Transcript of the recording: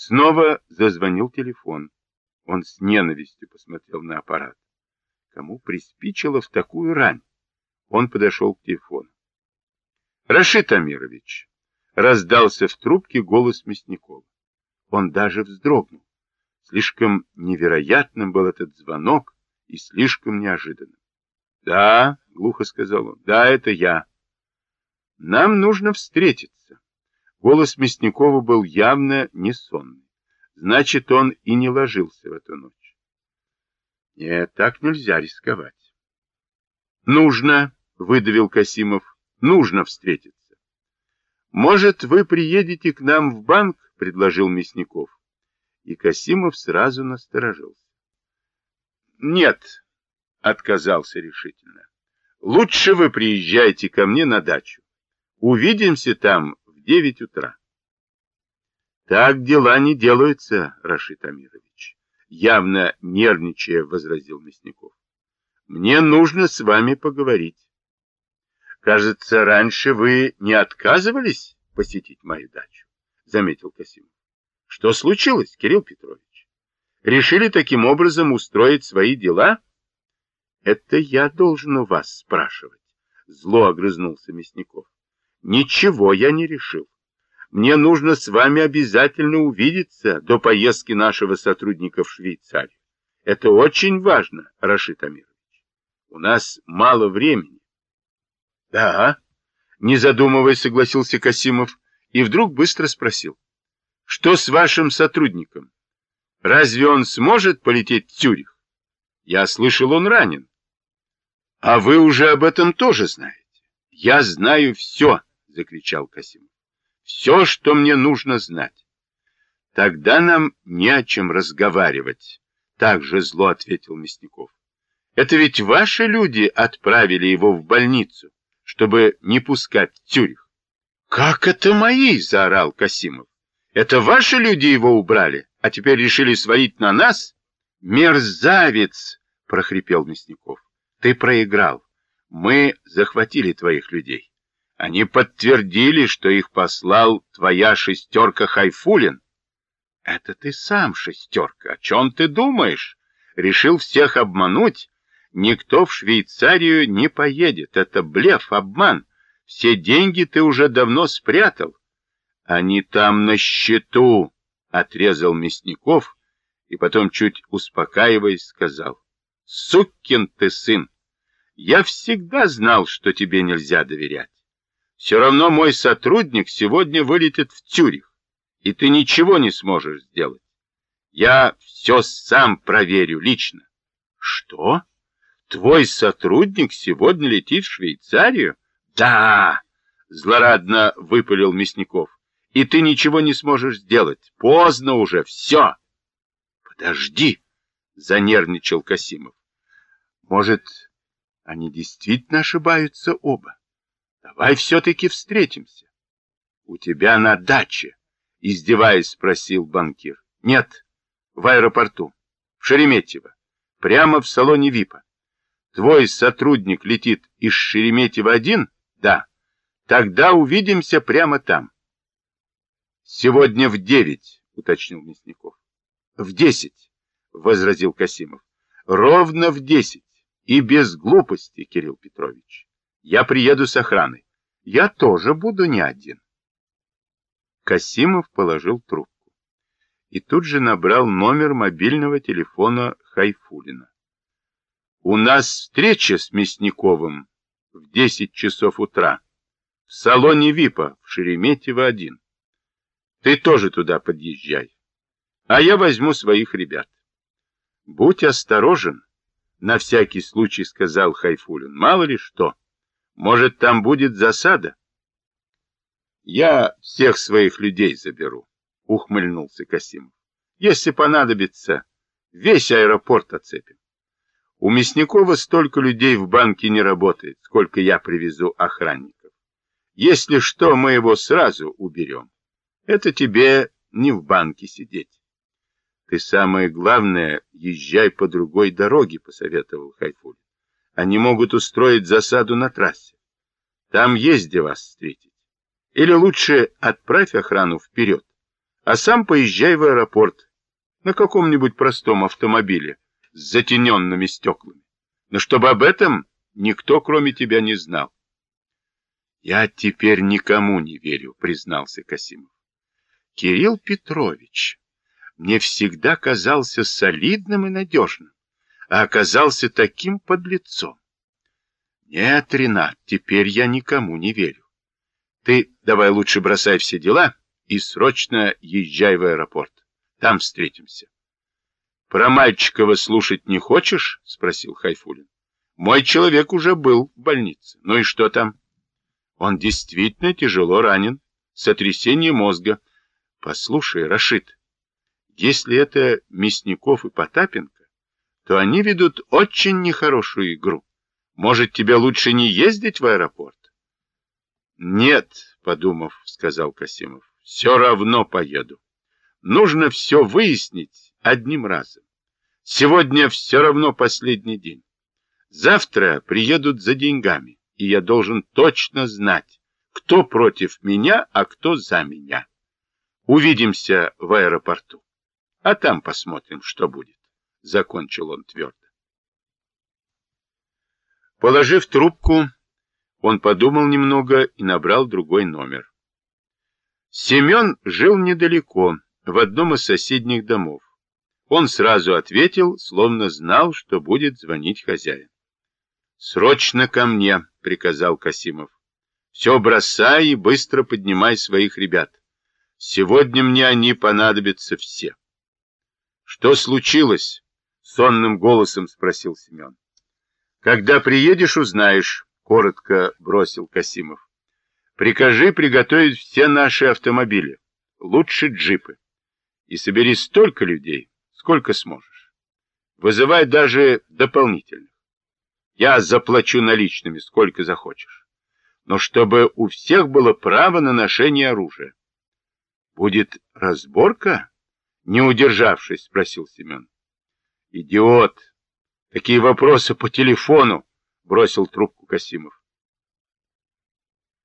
Снова зазвонил телефон. Он с ненавистью посмотрел на аппарат. Кому приспичило в такую рань? Он подошел к телефону. «Рашид Амирович!» Раздался в трубке голос Мясникова. Он даже вздрогнул. Слишком невероятным был этот звонок и слишком неожиданным. «Да», — глухо сказал он, — «да, это я. Нам нужно встретиться». Голос Мясникова был явно не сонный. Значит, он и не ложился в эту ночь. Нет, так нельзя рисковать. «Нужно», — выдавил Касимов, — «нужно встретиться». «Может, вы приедете к нам в банк?» — предложил Мясников. И Касимов сразу насторожился. «Нет», — отказался решительно. «Лучше вы приезжайте ко мне на дачу. Увидимся там девять утра». «Так дела не делаются, Рашид Амирович», — явно нервничая возразил Мясников. «Мне нужно с вами поговорить». Кажется, раньше вы не отказывались посетить мою дачу, заметил Касимов. Что случилось, Кирилл Петрович? Решили таким образом устроить свои дела? Это я должен у вас спрашивать, зло огрызнулся Мясников. Ничего я не решил. Мне нужно с вами обязательно увидеться до поездки нашего сотрудника в Швейцарию. Это очень важно, Рашид Амирович. У нас мало времени. Да, не задумываясь, согласился Касимов и вдруг быстро спросил. Что с вашим сотрудником? Разве он сможет полететь в Цюрих? Я слышал, он ранен. А вы уже об этом тоже знаете. Я знаю все, закричал Касимов. Все, что мне нужно знать. Тогда нам не о чем разговаривать, так же зло ответил Мясников. Это ведь ваши люди отправили его в больницу чтобы не пускать в Цюрих. «Как это мои?» — заорал Касимов. «Это ваши люди его убрали, а теперь решили свалить на нас?» «Мерзавец!» — прохрипел Мясников. «Ты проиграл. Мы захватили твоих людей. Они подтвердили, что их послал твоя шестерка Хайфулин». «Это ты сам шестерка. О чем ты думаешь? Решил всех обмануть?» Никто в Швейцарию не поедет. Это блеф, обман. Все деньги ты уже давно спрятал. Они там на счету, — отрезал Мясников и потом, чуть успокаиваясь, сказал. Сукин ты сын! Я всегда знал, что тебе нельзя доверять. Все равно мой сотрудник сегодня вылетит в Цюрих, и ты ничего не сможешь сделать. Я все сам проверю лично. Что? Твой сотрудник сегодня летит в Швейцарию? Да, злорадно выпалил Мясников. И ты ничего не сможешь сделать. Поздно уже, все. Подожди, занервничал Касимов. Может, они действительно ошибаются оба? Давай все-таки встретимся. У тебя на даче, издеваясь, спросил банкир. Нет, в аэропорту, в Шереметьево, прямо в салоне ВИПа. Твой сотрудник летит из Шереметьево один? Да. Тогда увидимся прямо там. Сегодня в девять, уточнил Мясников. В десять, возразил Касимов. Ровно в десять. И без глупости, Кирилл Петрович. Я приеду с охраной. Я тоже буду не один. Касимов положил трубку и тут же набрал номер мобильного телефона Хайфулина. У нас встреча с Мясниковым в 10 часов утра в салоне ВИПа в Шереметьево-1. Ты тоже туда подъезжай, а я возьму своих ребят. Будь осторожен, на всякий случай сказал Хайфулин. Мало ли что, может там будет засада. Я всех своих людей заберу, ухмыльнулся Касимов. Если понадобится, весь аэропорт оцепим. У Мясникова столько людей в банке не работает, сколько я привезу охранников. Если что, мы его сразу уберем. Это тебе не в банке сидеть. Ты самое главное, езжай по другой дороге, посоветовал Хайфуль. Они могут устроить засаду на трассе. Там есть где вас встретить. Или лучше отправь охрану вперед, а сам поезжай в аэропорт на каком-нибудь простом автомобиле с затененными стеклами. Но чтобы об этом никто, кроме тебя, не знал. Я теперь никому не верю, признался Касимов. Кирилл Петрович мне всегда казался солидным и надежным, а оказался таким подлецом. Нет, Ренат, теперь я никому не верю. Ты давай лучше бросай все дела и срочно езжай в аэропорт. Там встретимся. Про Мальчикова слушать не хочешь? Спросил Хайфулин. Мой человек уже был в больнице. Ну и что там? Он действительно тяжело ранен. Сотрясение мозга. Послушай, Рашид, если это Мясников и Потапенко, то они ведут очень нехорошую игру. Может, тебе лучше не ездить в аэропорт? Нет, подумав, сказал Касимов, все равно поеду. Нужно все выяснить одним разом. Сегодня все равно последний день. Завтра приедут за деньгами, и я должен точно знать, кто против меня, а кто за меня. Увидимся в аэропорту. А там посмотрим, что будет. Закончил он твердо. Положив трубку, он подумал немного и набрал другой номер. Семен жил недалеко, в одном из соседних домов. Он сразу ответил, словно знал, что будет звонить хозяин. «Срочно ко мне», — приказал Касимов. «Все бросай и быстро поднимай своих ребят. Сегодня мне они понадобятся все». «Что случилось?» — сонным голосом спросил Семен. «Когда приедешь, узнаешь», — коротко бросил Касимов. «Прикажи приготовить все наши автомобили, лучше джипы, и собери столько людей, сколько сможешь. Вызывай даже дополнительных. Я заплачу наличными, сколько захочешь. Но чтобы у всех было право на ношение оружия. Будет разборка?» Не удержавшись, спросил Семен. Идиот! Такие вопросы по телефону! Бросил трубку Касимов.